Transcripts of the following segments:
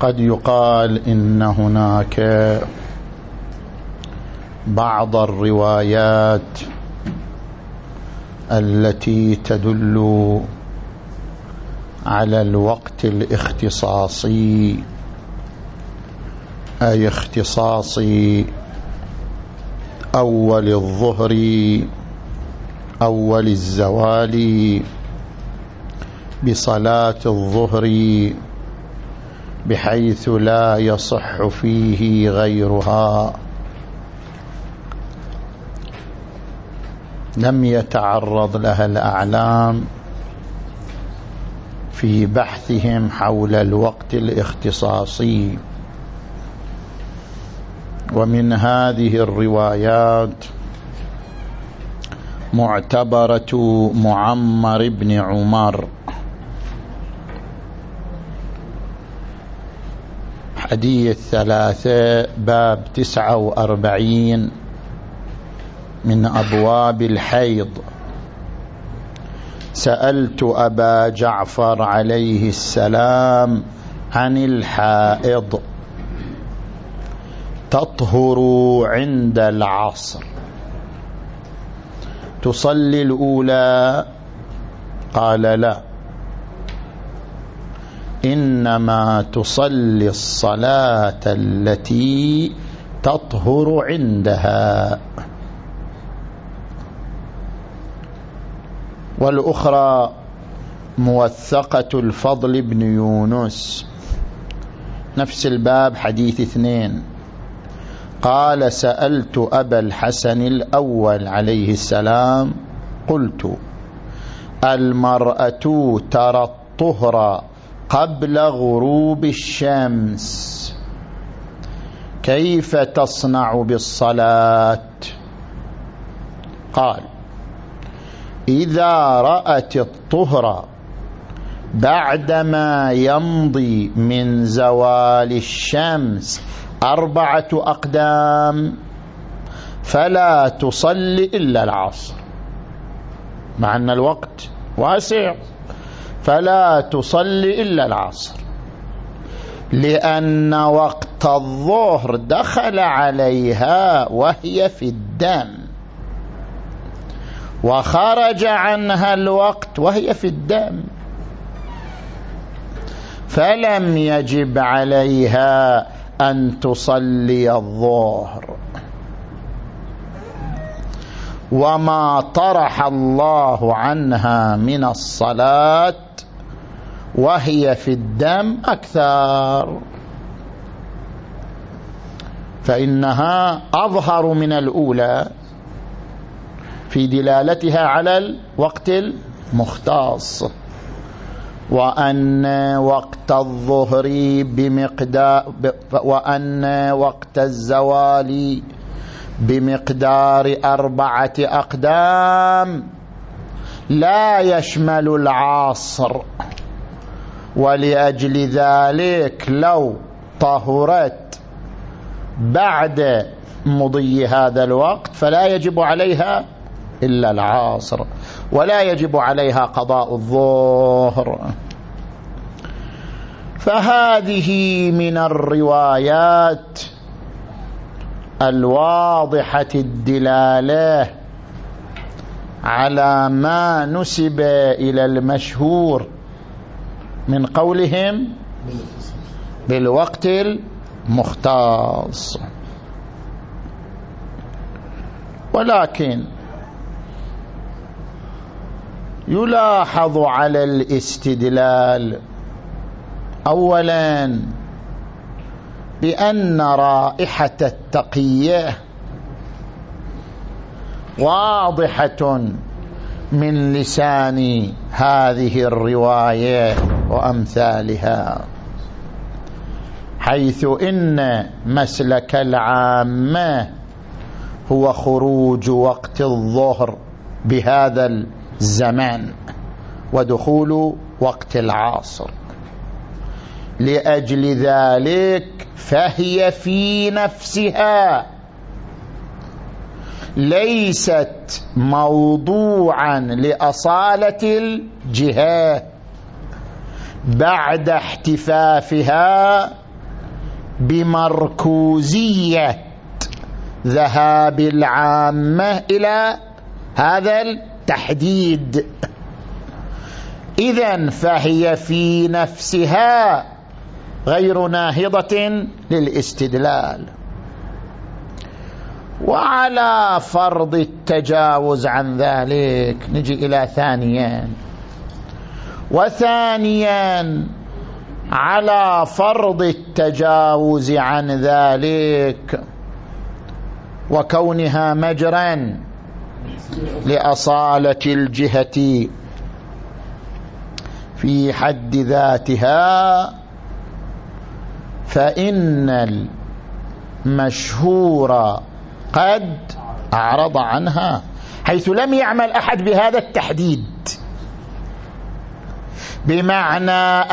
قد يقال إن هناك بعض الروايات التي تدل على الوقت الاختصاصي أي اختصاص أول الظهر أول الزوال بصلاة الظهر بحيث لا يصح فيه غيرها. لم يتعرض لها الأعلام في بحثهم حول الوقت الاختصاصي. ومن هذه الروايات معتبرة معمر بن عمر حديث ثلاثة باب تسعة وأربعين من أبواب الحيض. سألت أبا جعفر عليه السلام عن الحائض. تطهر عند العصر. تصلي الأولى؟ قال لا. إنما تصلي الصلاة التي تطهر عندها. والأخرى موثقة الفضل بن يونس. نفس الباب حديث اثنين. قال سألت أبا الحسن الأول عليه السلام قلت المرأة ترى الطهر قبل غروب الشمس. كيف تصنع بالصلاة؟ قال إذا رأت الطهر بعدما يمضي من زوال الشمس أربعة أقدام فلا تصلي إلا العصر مع أن الوقت واسع. فلا تصلي إلا العصر. لأن وقت الظهر دخل عليها وهي في الدم. وخرج عنها الوقت وهي في الدم. فلم يجب عليها أن تصلي الظهر. وما طرح الله عنها من الصلاة وهي في الدم أكثر فإنها أظهر من الأولى في دلالتها على الوقت المختص وأن وقت الظهر بمقدار وأن وقت الزوال بمقدار أربعة أقدام لا يشمل العصر ولأجل ذلك لو طهرت بعد مضي هذا الوقت فلا يجب عليها إلا العصر ولا يجب عليها قضاء الظهر. فهذه من الروايات الواضحة الدلالة على ما نسب إلى المشهور من قولهم بالوقت المختص. ولكن يلاحظ على الاستدلال اولا بأن رائحة التقية واضحة من لسان هذه الرواية وأمثالها حيث إن مسلك العامة هو خروج وقت الظهر بهذا الزمان ودخول وقت العصر. لأجل ذلك فهي في نفسها. ليست موضوعا لأصالة الجهات بعد احتفافها بمركوزية ذهاب العامة إلى هذا التحديد. إذا فهي في نفسها. غير ناهضة للاستدلال. وعلى فرض التجاوز عن ذلك نجي إلى ثانيا. وثانيا على فرض التجاوز عن ذلك وكونها مجرا لأصالة الجهة في حد ذاتها فإن المشهور قد أعرض عنها حيث لم يعمل أحد بهذا التحديد. بمعنى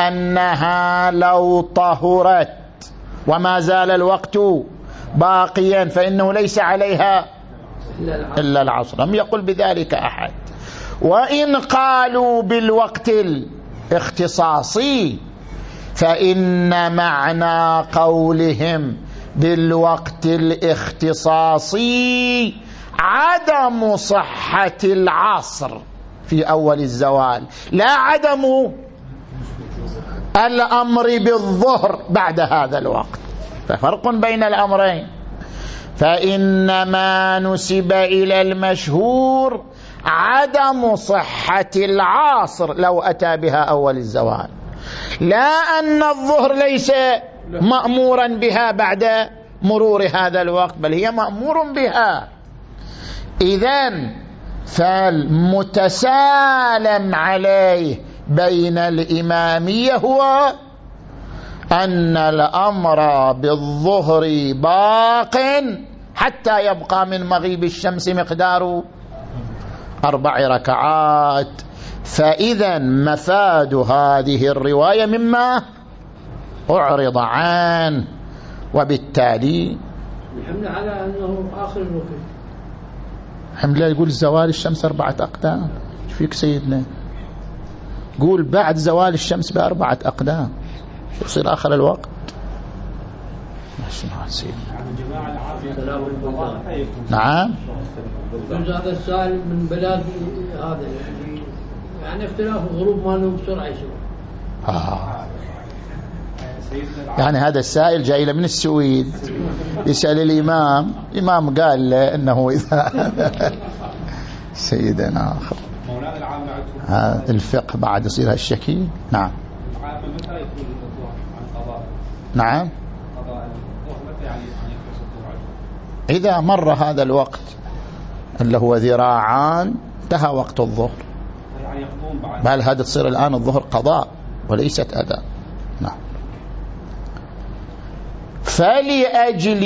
أنها لو طهرت وما زال الوقت باقيا فإنه ليس عليها إلا العصر. لم يقل بذلك أحد. وإن قالوا بالوقت الاختصاصي فإن معنى قولهم بالوقت الاختصاصي عدم صحة العصر في أول الزوال لا عدم الأمر بالظهر بعد هذا الوقت. ففرق بين الأمرين. فإنما نسب إلى المشهور عدم صحة العاصر لو أتى بها أول الزوال. لا أن الظهر ليس مأمورا بها بعد مرور هذا الوقت بل هي مأمور بها. إذا فالمتسالم عليه بين الإمامية هو أن الأمر بالظهر باق حتى يبقى من مغيب الشمس مقدار أربع ركعات. فإذا مفاد هذه الرواية مما أعرض عنه وبالتالي الحمد على أنه آخر الوقت. الحمد لله يقول زوال الشمس أربعة أقدام. فيك سيدنا؟ قول بعد زوال الشمس بأربعة أقدام. يصير آخر الوقت. نعم. هذا السائل من بلاد هذا يعني يعني اختلاف الغروب ما له بسرعة يصير آه. يعني هذا السائل جاي من السويد؟ يسأل الإمام. الإمام قال له أنه إذا سيدنا آخر. الفقه بعد يصير هالشكل. نعم. نعم. إذا مر هذا الوقت اللي هو ذراعان انتهى وقت الظهر. بل هذا تصير الآن الظهر قضاء وليست أداء. نعم. فلأجل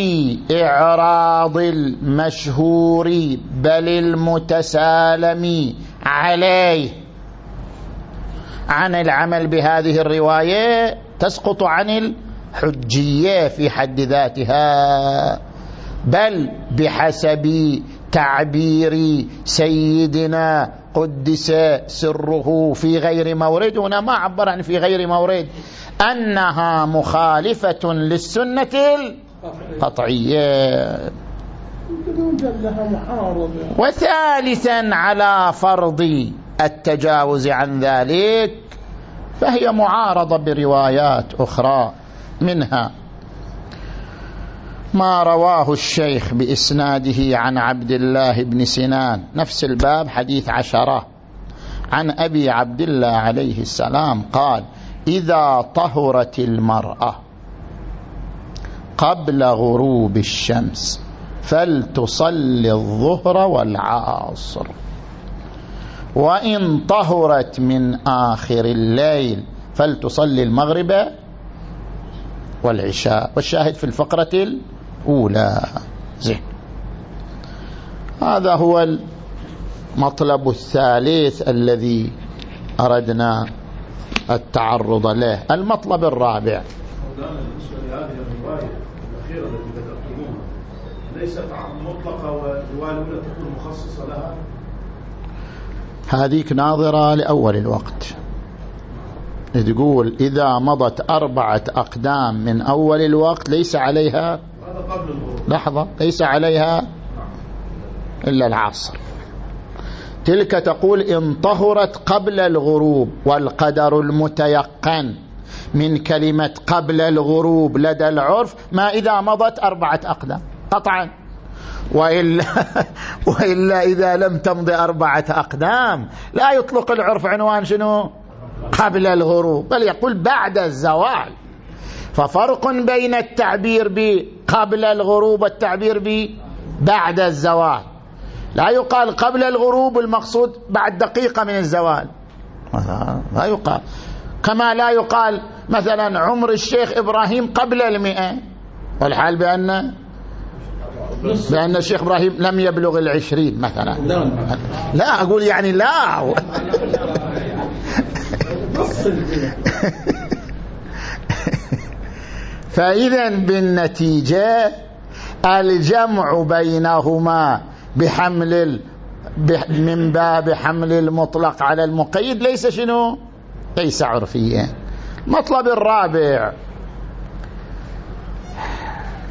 إعراض المشهور بل المتسالم عليه. عن العمل بهذه الرواية تسقط عن الحجية في حد ذاتها. بل بحسب تعبير سيدنا قدس سره في غير مورد هنا ما عبر عن في غير مورد أنها مخالفة للسنة القطعية. وثالثا على فرض التجاوز عن ذلك فهي معارضة بروايات أخرى منها. ما رواه الشيخ بإسناده عن عبد الله بن سنان. نفس الباب حديث عشرة. عن أبي عبد الله عليه السلام قال إذا طهرت المرأة قبل غروب الشمس فلتصلي الظهر والعصر. وإن طهرت من آخر الليل فلتصلي المغرب والعشاء. والشاهد في الفقرة الأولى. زين. هذا هو المطلب الثالث الذي أردنا التعرض له. المطلب الرابع. ليست مطلقة والرواية الأولى تكون مخصصة لها؟ هذيك ناظرة لأول الوقت. تقول إذا مضت أربعة أقدام من أول الوقت ليس عليها لحظة ليس عليها إلا العصر تلك تقول إن طهرت قبل الغروب والقدر المتيقن من كلمة قبل الغروب لدى العرف ما إذا مضت أربعة أقدام قطعا. وإلا, وإلا إذا لم تمضي أربعة أقدام لا يطلق العرف عنوان شنو؟ قبل الغروب. بل يقول بعد الزوال. ففرق بين التعبير بقبل الغروب والتعبير ببعد الزوال. لا يقال قبل الغروب المقصود بعد دقيقة من الزوال. لا يقال. كما لا يقال مثلا عمر الشيخ إبراهيم قبل المئة. والحال بأن بأن الشيخ إبراهيم لم يبلغ العشرين مثلا. لا أقول يعني لا. فإذا بالنتيجة الجمع بينهما بحمل من باب حمل المطلق على المقيد ليس شنو؟ ليس عرفيا. مطلب الرابع.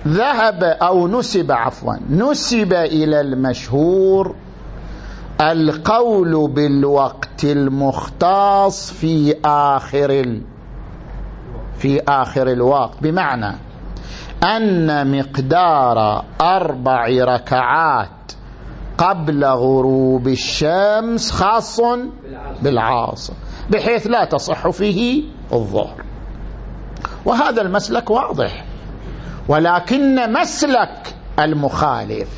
ذهب أو نسب عفوا نسب إلى المشهور القول بالوقت المختص في آخر في آخر الوقت بمعنى أن مقدار أربع ركعات قبل غروب الشمس خاص بالعاصر بحيث لا تصح فيه الظهر. وهذا المسلك واضح. ولكن مسلك المخالف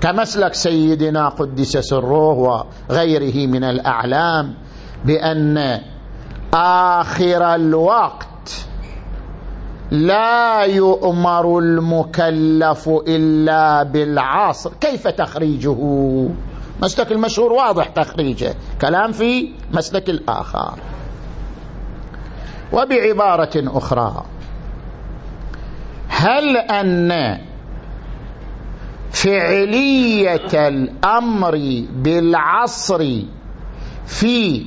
كمسلك سيدنا قدس سره وغيره من الأعلام بأن آخر الوقت. لا يؤمر المكلف إلا بالعصر. كيف تخريجه؟ مسلك المشهور واضح تخريجه. كلام في مسلك الآخر. وبعبارة أخرى. هل أن فعلية الأمر بالعصر في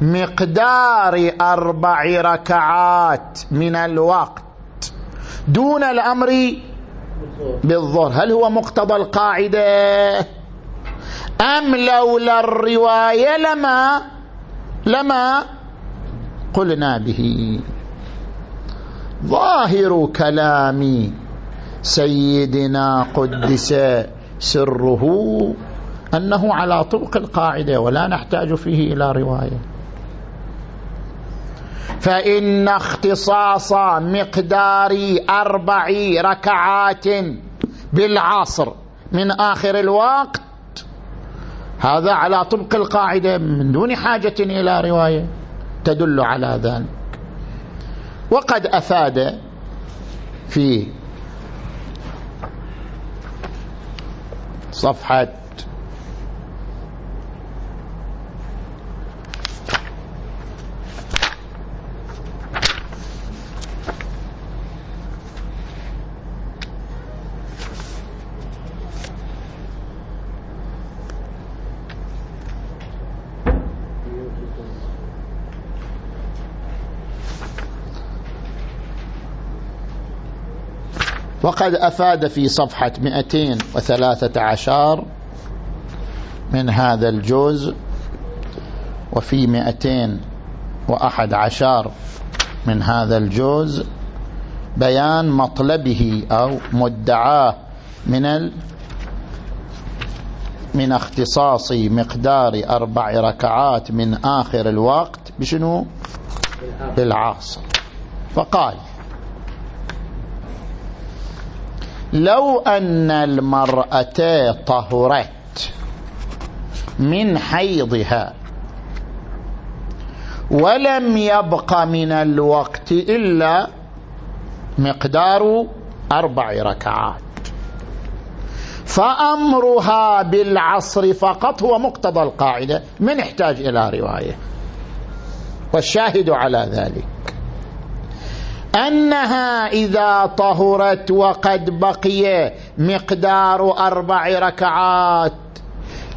مقدار أربع ركعات من الوقت دون الأمر بالظهر. هل هو مقتضى القاعدة؟ أم لولا الرواية لما لما قلنا به. ظاهر كلام سيدنا قدس سره أنه على طبق القاعدة ولا نحتاج فيه إلى رواية. فإن اختصاص مقدار أربع ركعات بالعصر من آخر الوقت هذا على طبق القاعدة من دون حاجة إلى رواية تدل على ذلك. وقد أفاد في صفحة وقد أفاد في صفحة 213 من هذا الجزء وفي 211 من هذا الجزء بيان مطلبه أو مدعاه من ال من اختصاص مقدار أربع ركعات من آخر الوقت بشنو؟ بالعاصر فقال لو أن المرأة طهرت من حيضها ولم يبق من الوقت إلا مقدار أربع ركعات. فأمرها بالعصر فقط هو مقتضى القاعدة من يحتاج إلى رواية. والشاهد على ذلك أنها إذا طهرت وقد بقي مقدار أربع ركعات.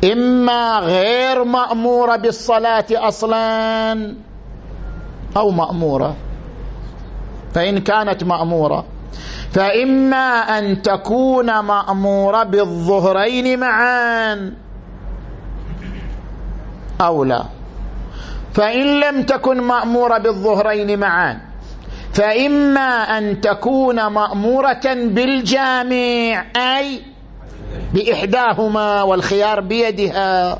إما غير مأمورة بالصلاة أصلا أو مأمورة. فإن كانت مأمورة. فإما أن تكون مأمورة بالظهرين معا أو لا. فإن لم تكن مأمورة بالظهرين معا فإما أن تكون مأمورة بالجامع أي بإحداهما والخيار بيدها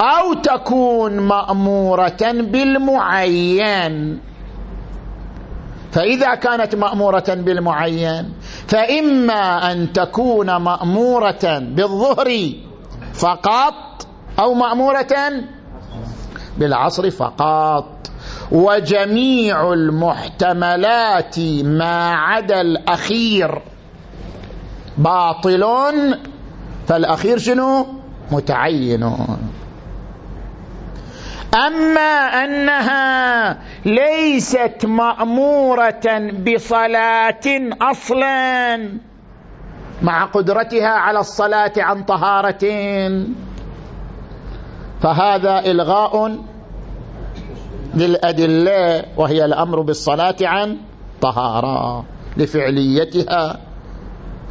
أو تكون مأمورة بالمعين. فإذا كانت مأمورة بالمعين فإما أن تكون مأمورة بالظهر فقط أو مأمورة بالعصر فقط. وجميع المحتملات ما عدا الأخير. باطل. فالأخير شنو؟ متعين. أما أنها ليست مأمورة بصلاة أصلا مع قدرتها على الصلاة عن طهارة فهذا إلغاء للأدلة وهي الأمر بالصلاة عن طهارة لفعليتها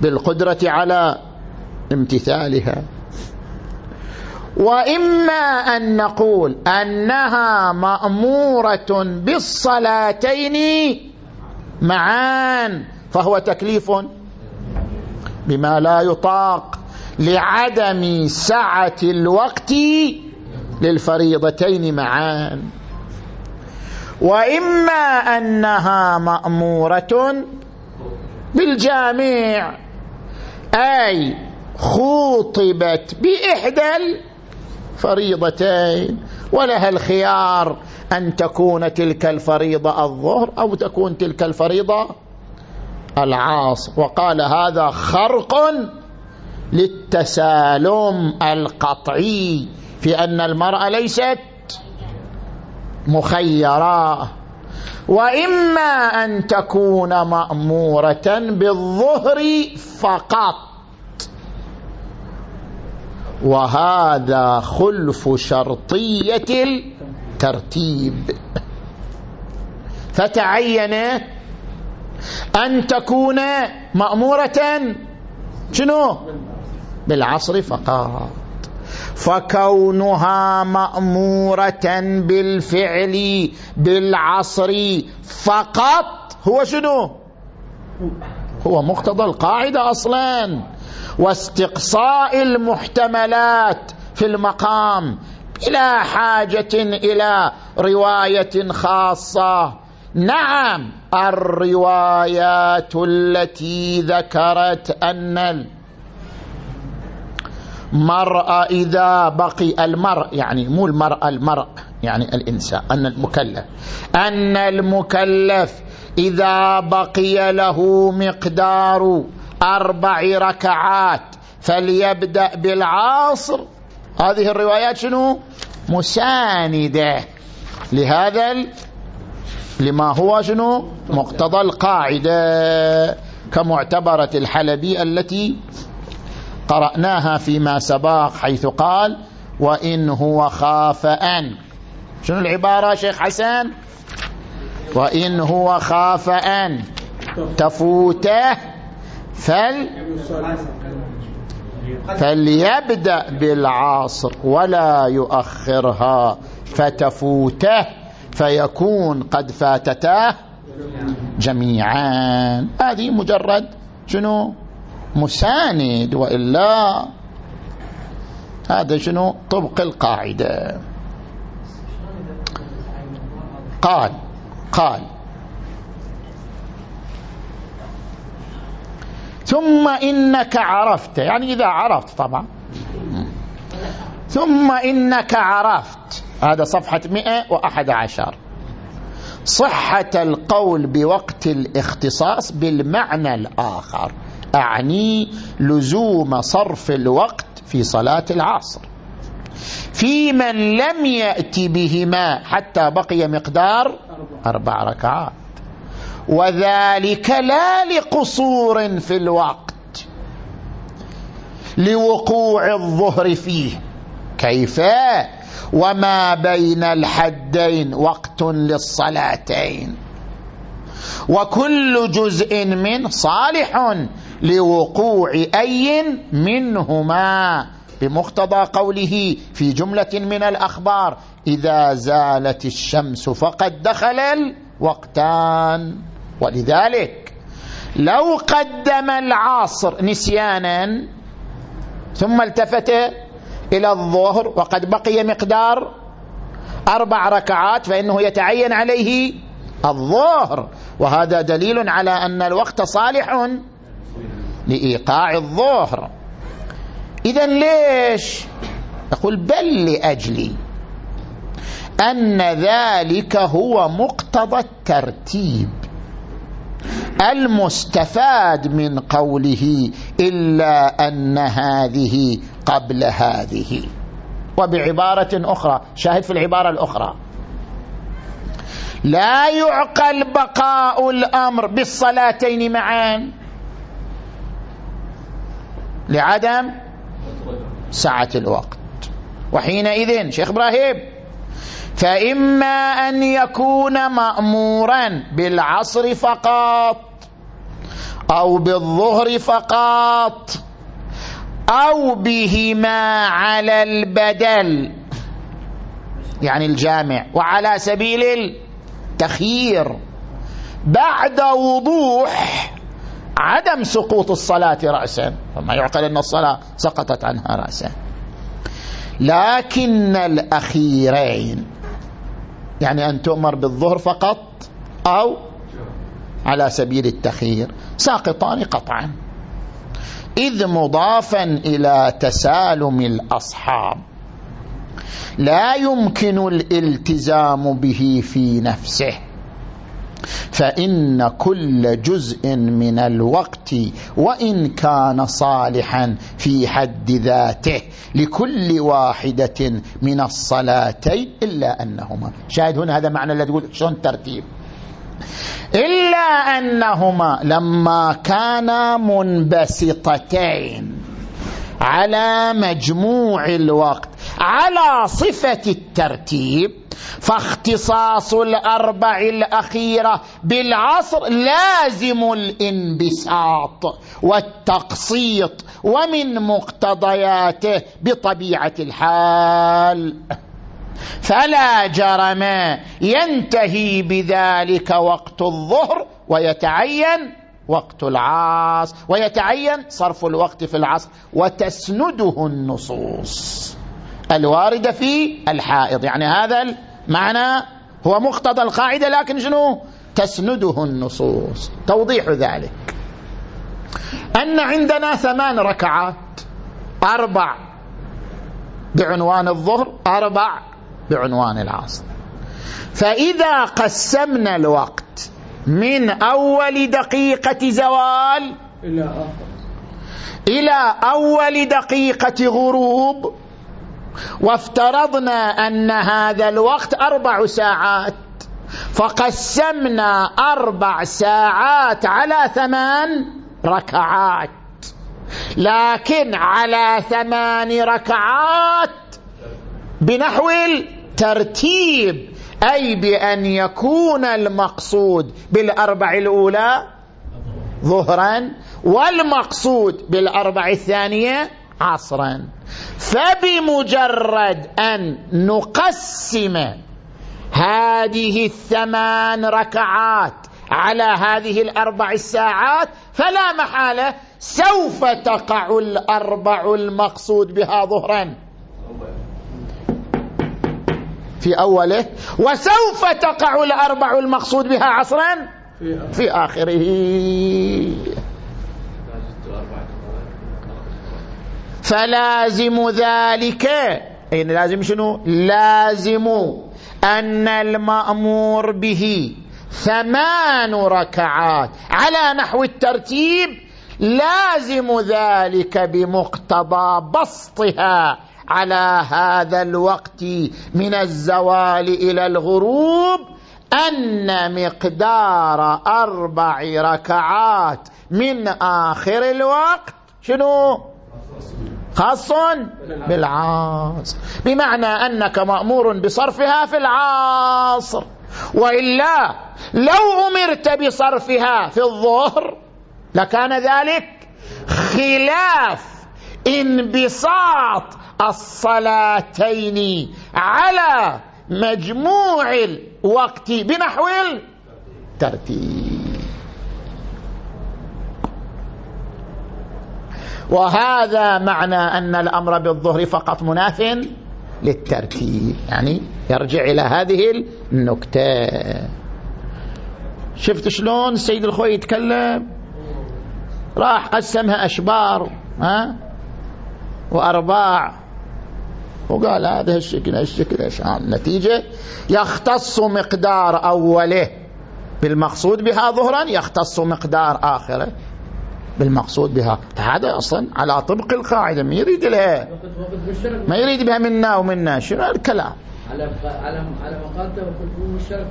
بالقدرة على امتثالها. وإما أن نقول أنها مأمورة بالصلاتين معان فهو تكليف بما لا يطاق لعدم سعة الوقت للفريضتين معان وإما أنها مأمورة بالجامع. أي خوطبت بإحدى الفريضتين ولها الخيار أن تكون تلك الفريضة الظهر أو تكون تلك الفريضة العاصر وقال هذا خرق للتسالم القطعي في أن المرأة ليست مخيرة وإما أن تكون مأمورة بالظهر فقط. وهذا خلف شرطية الترتيب. فتعين أن تكون مأمورة شنو؟ بالعصر فقط. فكونها مأمورة بالفعل بالعصر فقط هو شنو؟ هو مقتضى القاعدة أصلا. واستقصاء المحتملات في المقام بلا حاجة إلى رواية خاصة. نعم الروايات التي ذكرت أن المرأة إذا بقي المرء يعني مو المرأة المرء يعني الإنسان أن المكلف أن المكلف إذا بقي له مقدار أربع ركعات فليبدأ بالعصر. هذه الروايات شنو؟ مساندة. لهذا لما هو شنو؟ مقتضى القاعدة كمعتبرة الحلبي التي قرأناها فيما سبق حيث قال وإن هو خاف أن. شنو العبارة شيخ حسن؟ وإن هو خاف أن. تفوته فل فليبدأ بالعاصر ولا يؤخرها. فتفوته فيكون قد فاتتاه جميعا. هذه مجرد شنو؟ مساند وإلا هذا شنو؟ طبق القاعدة. قال قال. ثم إنك عرفت يعني إذا عرفت طبعا. ثم إنك عرفت هذا صفحة 111 صحة القول بوقت الاختصاص بالمعنى الآخر. أعني لزوم صرف الوقت في صلاة العصر. في من لم يأتي بهما حتى بقي مقدار أربع ركعات. وذلك لا لقصور في الوقت لوقوع الظهر فيه. كيف؟ وما بين الحدين وقت للصلاتين. وكل جزء من صالح. لوقوع أي منهما بمقتضى قوله في جملة من الأخبار إذا زالت الشمس فقد دخل الوقتان. ولذلك لو قدم العصر نسيانا ثم التفت إلى الظهر وقد بقي مقدار أربع ركعات فإنه يتعين عليه الظهر. وهذا دليل على أن الوقت صالح لإيقاع الظهر. إذا ليش؟ يقول بل لأجل أن ذلك هو مقتضى الترتيب. المستفاد من قوله إلا أن هذه قبل هذه. وبعبارة أخرى شاهد في العبارة الأخرى. لا يعقل بقاء الأمر بالصلاتين معا. لعدم سعة الوقت. وحينئذ شيخ إبراهيم فإما أن يكون مأمورا بالعصر فقط أو بالظهر فقط أو بهما على البدل يعني الجامع وعلى سبيل التخيير بعد وضوح عدم سقوط الصلاة رأسا فما يعقل أن الصلاة سقطت عنها رأسا. لكن الأخيرين يعني أن تؤمر بالظهر فقط أو على سبيل التخيير ساقطان قطعا. إذ مضافا إلى تسالم الأصحاب لا يمكن الالتزام به في نفسه. فإن كل جزء من الوقت وإن كان صالحا في حد ذاته لكل واحدة من الصلاتين إلا أنهما. شاهد هنا هذا معنى الذي يقول شلون ترتيب؟ إلا أنهما لما كانا منبسطتين على مجموع الوقت على صفة الترتيب فاختصاص الأربع الأخيرة بالعصر لازم الانبساط والتقسيط ومن مقتضياته بطبيعة الحال. فلا جرم ينتهي بذلك وقت الظهر ويتعين وقت العصر ويتعين صرف الوقت في العصر وتسنده النصوص. الواردة في الحائض. يعني هذا المعنى هو مقتضى القاعدة لكن شنو؟ تسنده النصوص. توضيح ذلك. أن عندنا ثمان ركعات. أربع بعنوان الظهر أربع بعنوان العصر. فإذا قسمنا الوقت من أول دقيقة زوال إلى آخر. إلى أول دقيقة غروب وافترضنا أن هذا الوقت أربع ساعات فقسمنا أربع ساعات على ثمان ركعات. لكن على ثمان ركعات بنحو الترتيب أي بأن يكون المقصود بالأربع الأولى ظهرا والمقصود بالأربع الثانية عصرا. فبمجرد أن نقسم هذه الثمان ركعات على هذه الأربع الساعات فلا محالة سوف تقع الأربع المقصود بها ظهرا. في أوله وسوف تقع الأربع المقصود بها عصرا. في آخره. فلازم ذلك. إن لازم شنو؟ لازم أن المأمور به ثمان ركعات. على نحو الترتيب لازم ذلك بمقتضى بسطها على هذا الوقت من الزوال إلى الغروب أن مقدار أربع ركعات من آخر الوقت شنو؟ خاص بالعصر بمعنى أنك مأمور بصرفها في العصر وإلا لو أمرت بصرفها في الظهر لكان ذلك خلاف انبساط الصلاتين على مجموع الوقت بنحو الترتيب. وهذا معنى أن الأمر بالظهر فقط مناف للترتيب. يعني يرجع إلى هذه النكتة. شفت شلون السيد الخوي يتكلم؟ راح قسمها أشبار ها؟ وأرباع. وقال هذا الشكل الشكل النتيجة يختص مقدار أوله. بالمقصود بها ظهرا يختص مقدار آخره. بالمقصود بها. هذا أصلا على طبق القاعدة ما يريد لها ما يريد بها منا ومنا شنو الكلام. على على على مقالته وقت مشترك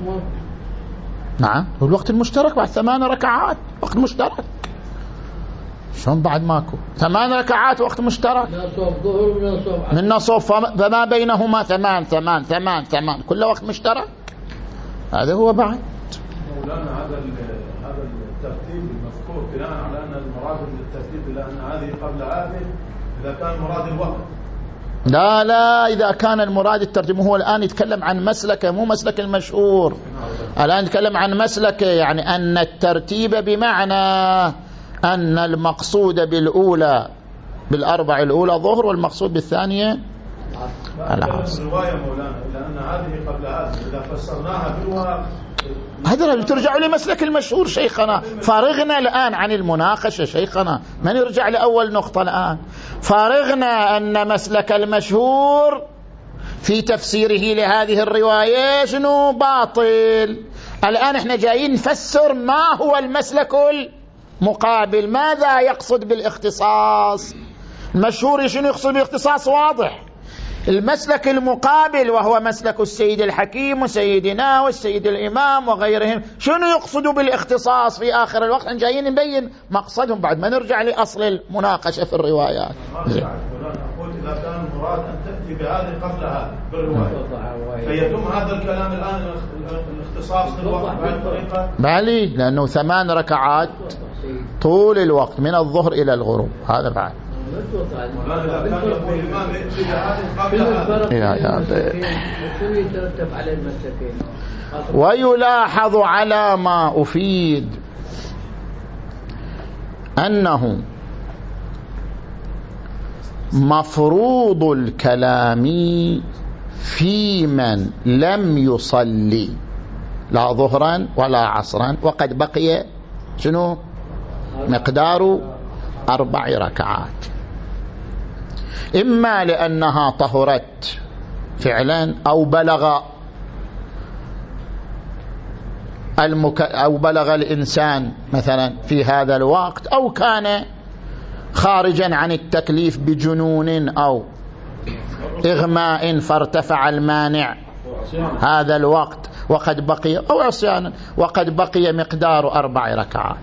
نعم والوقت المشترك بعد ثمان ركعات وقت مشترك. شلون بعد ماكو؟ ثمان ركعات وقت مشترك. من نصوف فما بينهما ثمان ثمان ثمان ثمان. كله وقت مشترك. هذا هو بعد. مولانا هذا هذا الترتيب المذكور بناء على أن المراد من الترتيب لأن هذه قبل هذه إذا كان مراد الوقت. لا لا إذا كان المراد الترجمة هو الآن يتكلم عن مسلكه مو مسلك المشهور. الآن يتكلم عن مسلكه يعني أن الترتيب بمعنى أن المقصود بالأولى بالأربع الأولى ظهر والمقصود بالثانية العصر الرواية مولانا هذه قبل هذه إذا فسرناها بالواقع هذا ترجع لمسلك المشهور شيخنا. فارغنا الآن عن المناقشة شيخنا. من يرجع لأول نقطة الآن؟ فارغنا أن مسلك المشهور في تفسيره لهذه الرواية شنو؟ باطل. الآن إحنا جايين نفسر ما هو المسلك المقابل. ماذا يقصد بالاختصاص؟ المشهور شنو يقصد بالاختصاص؟ واضح. المسلك المقابل وهو مسلك السيد الحكيم وسيدنا والسيد الإمام وغيرهم. شنو يقصدوا بالاختصاص في آخر الوقت؟ جايين نبين مقصدهم بعد ما نرجع لأصل المناقشة في الروايات. أقول إذا كان المراد أن تأتي بهذه قبل بالرواية. فيتم هذا الكلام الآن الاختصاص بالوقت بهذه الطريقة بالي لأنه ثمان ركعات طول الوقت من الظهر إلى الغروب. هذا بعد. ويلاحظ على ما أفيد أنه مفروض الكلام في من لم يصلي لا ظهرا ولا عصرا وقد بقي شنو؟ مقدار أربع ركعات. إما لأنها طهرت فعلا أو بلغ المك... أو بلغ الإنسان مثلا في هذا الوقت أو كان خارجا عن التكليف بجنون أو إغماء فارتفع المانع. هذا الوقت وقد بقي أو عصيانا وقد بقي مقدار أربع ركعات.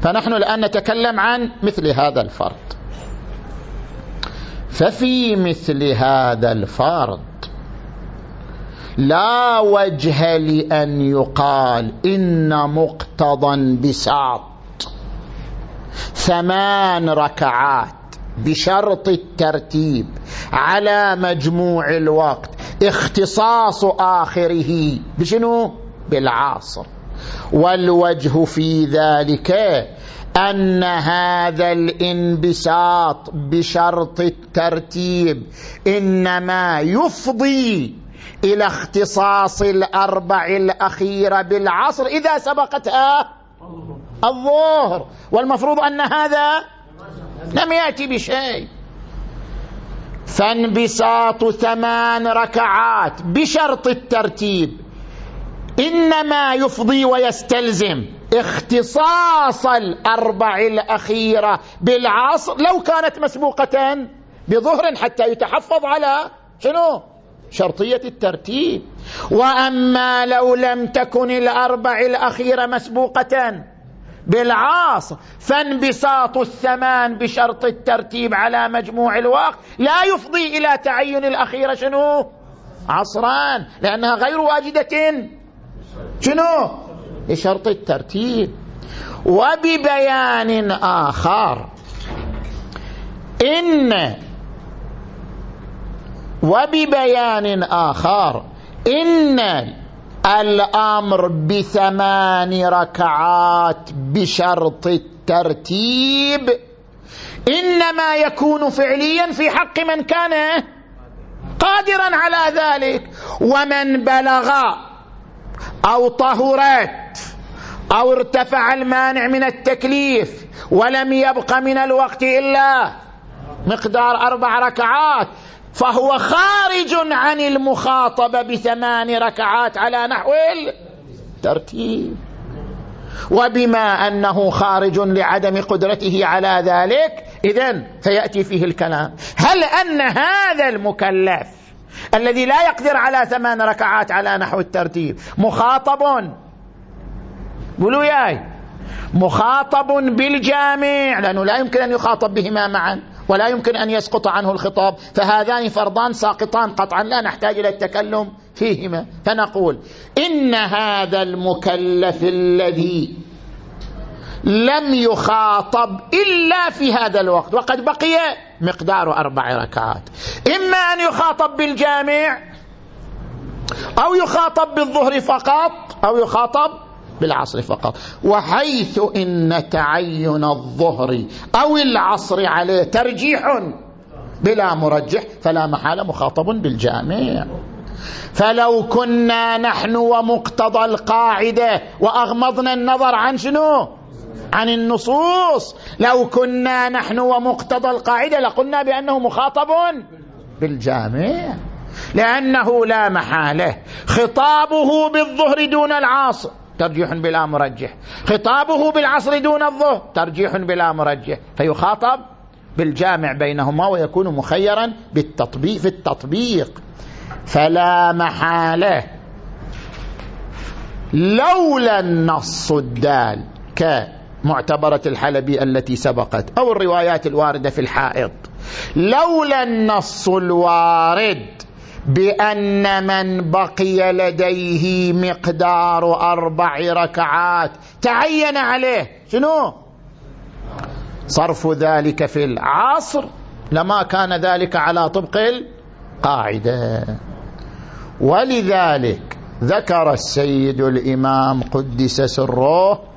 فنحن الآن نتكلم عن مثل هذا الفرض. ففي مثل هذا الفرض. لا وجه لأن يقال إن مقتضى بساط. ثمان ركعات بشرط الترتيب على مجموع الوقت. اختصاص آخره بشنو؟ بالعاصر والوجه في ذلك أن هذا الانبساط بشرط الترتيب إنما يفضي إلى اختصاص الأربع الأخيرة بالعصر إذا سبقتها الظهر. والمفروض أن هذا لم يأتي بشيء. فانبساط ثمان ركعات بشرط الترتيب إنما يفضي ويستلزم. اختصاص الأربع الأخيرة بالعصر لو كانت مسبوقه بظهر حتى يتحفظ على شنو؟ شرطية الترتيب. وأما لو لم تكن الأربع الأخيرة مسبوقه بالعاص فانبساط الثمان بشرط الترتيب على مجموع الوقت لا يفضي إلى تعين الأخيرة شنو؟ عصران لأنها غير واجدة. شنو؟ لشرط الترتيب. وببيان آخر إن وببيان آخر إن الأمر بثمان ركعات بشرط الترتيب إنما يكون فعليا في حق من كان قادرا على ذلك. ومن بلغ أو طهرت أو ارتفع المانع من التكليف ولم يبق من الوقت إلا مقدار أربع ركعات فهو خارج عن المخاطبة بثمان ركعات على نحو الترتيب. وبما أنه خارج لعدم قدرته على ذلك إذن فيأتي فيه الكلام. هل أن هذا المكلف الذي لا يقدر على ثمان ركعات على نحو الترتيب. مخاطب. قولوا ياي. مخاطب بالجامع. لأنه لا يمكن أن يخاطب بهما معا ولا يمكن أن يسقط عنه الخطاب. فهذان فرضان ساقطان قطعا. لا نحتاج إلى التكلم فيهما. فنقول إن هذا المكلف الذي لم يخاطب إلا في هذا الوقت. وقد بقي مقدار أربع ركعات. إما أن يخاطب بالجامع أو يخاطب بالظهر فقط أو يخاطب بالعصر فقط. وحيث إن تعين الظهر أو العصر عليه ترجيح بلا مرجح فلا محال مخاطب بالجامع. فلو كنا نحن ومقتضى القاعدة وأغمضنا النظر عن شنو؟ عن النصوص. لو كنا نحن ومقتضى القاعدة لقلنا بأنه مخاطب بالجامع لأنه لا محالة. خطابه بالظهر دون العاصر ترجيح بلا مرجح. خطابه بالعصر دون الظهر ترجيح بلا مرجح. فيخاطب بالجامع بينهما ويكون مخيرا بالتطبيق في التطبيق. فلا محالة. لولا النص الدال كمعتبرة الحلبي التي سبقت أو الروايات الواردة في الحائط. لولا النص الوارد بأن من بقي لديه مقدار أربع ركعات تعين عليه. شنو؟ صرف ذلك في العصر لما كان ذلك على طبق القاعدة. ولذلك ذكر السيد الإمام قدس سره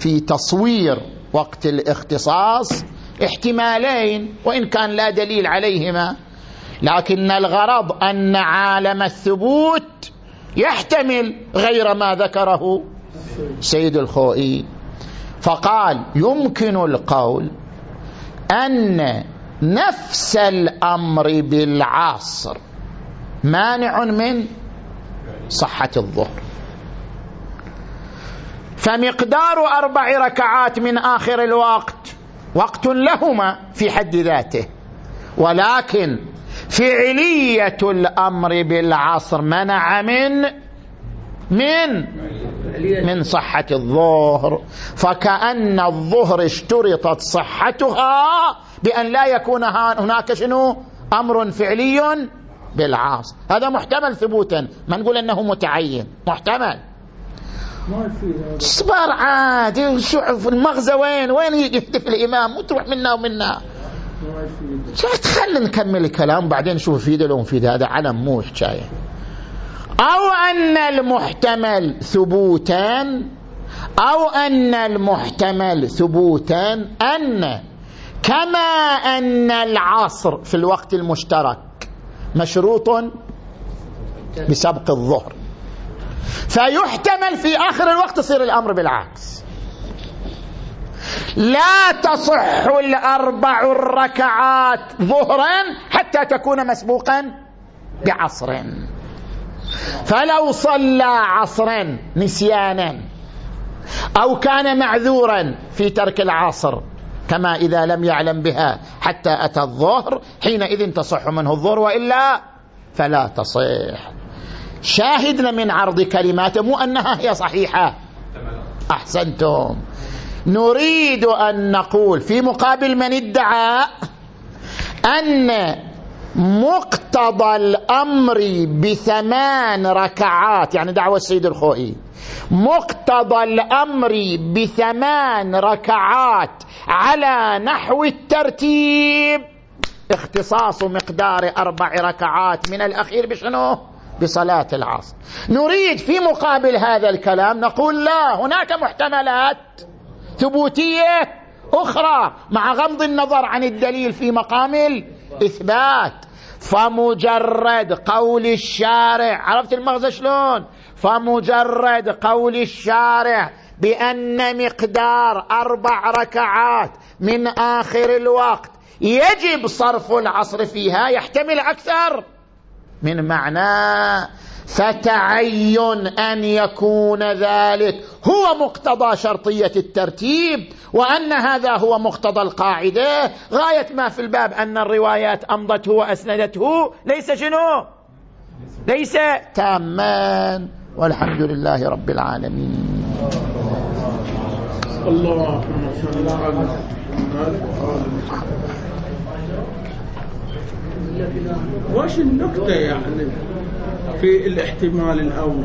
في تصوير وقت الاختصاص احتمالين وإن كان لا دليل عليهما. لكن الغرض أن عالم الثبوت يحتمل غير ما ذكره سيد الخوئي. فقال يمكن القول أن نفس الأمر بالعصر مانع من صحة الظهر. فمقدار أربع ركعات من آخر الوقت وقت لهما في حد ذاته. ولكن فعلية الأمر بالعصر منع من من من صحة الظهر. فكأن الظهر اشترطت صحتها بأن لا يكون هناك شنو؟ أمر فعلي بالعاصر هذا محتمل ثبوتا. ما نقول أنه متعين؟ محتمل. صبر عادي شوف المغزى وين؟ وين يهدف الإمام؟ وتروح منا ومنا. خلينا نكمل الكلام بعدين نشوف فيده لو مفيد هذا علم مو حكاية. أو أن المحتمل ثبوتان أو أن المحتمل ثبوتان أن كما أن العصر في الوقت المشترك مشروط بسبق الظهر. فيحتمل في آخر الوقت يصير الأمر بالعكس. لا تصح الأربع الركعات ظهرا حتى تكون مسبوقا بعصر. فلو صلى عصرا نسيانا أو كان معذورا في ترك العصر كما إذا لم يعلم بها حتى أتى الظهر حينئذ تصح منه الظهر وإلا فلا تصح. شاهدنا من عرض كلماته مو أنها هي صحيحة. أحسنتم. نريد أن نقول في مقابل من ادعى أن مقتضى الأمر بثمان ركعات يعني دعوة السيد الخوئي. مقتضى الأمر بثمان ركعات على نحو الترتيب اختصاص مقدار أربع ركعات من الأخير بشنو؟ بصلاة العصر. نريد في مقابل هذا الكلام نقول لا هناك محتملات ثبوتية أخرى مع غض النظر عن الدليل في مقام الإثبات. فمجرد قول الشارع عرفت المغزى شلون؟ فمجرد قول الشارع بأن مقدار أربع ركعات من آخر الوقت يجب صرف العصر فيها يحتمل أكثر. من معنى فتعين أن يكون ذلك هو مقتضى شرطية الترتيب وأن هذا هو مقتضى القاعدة. غاية ما في الباب أن الروايات أمضته وأسندته. ليس شنو؟ ليس تاما. والحمد لله رب العالمين. اللهم صل على وش النكتة يعني في الاحتمال الأول؟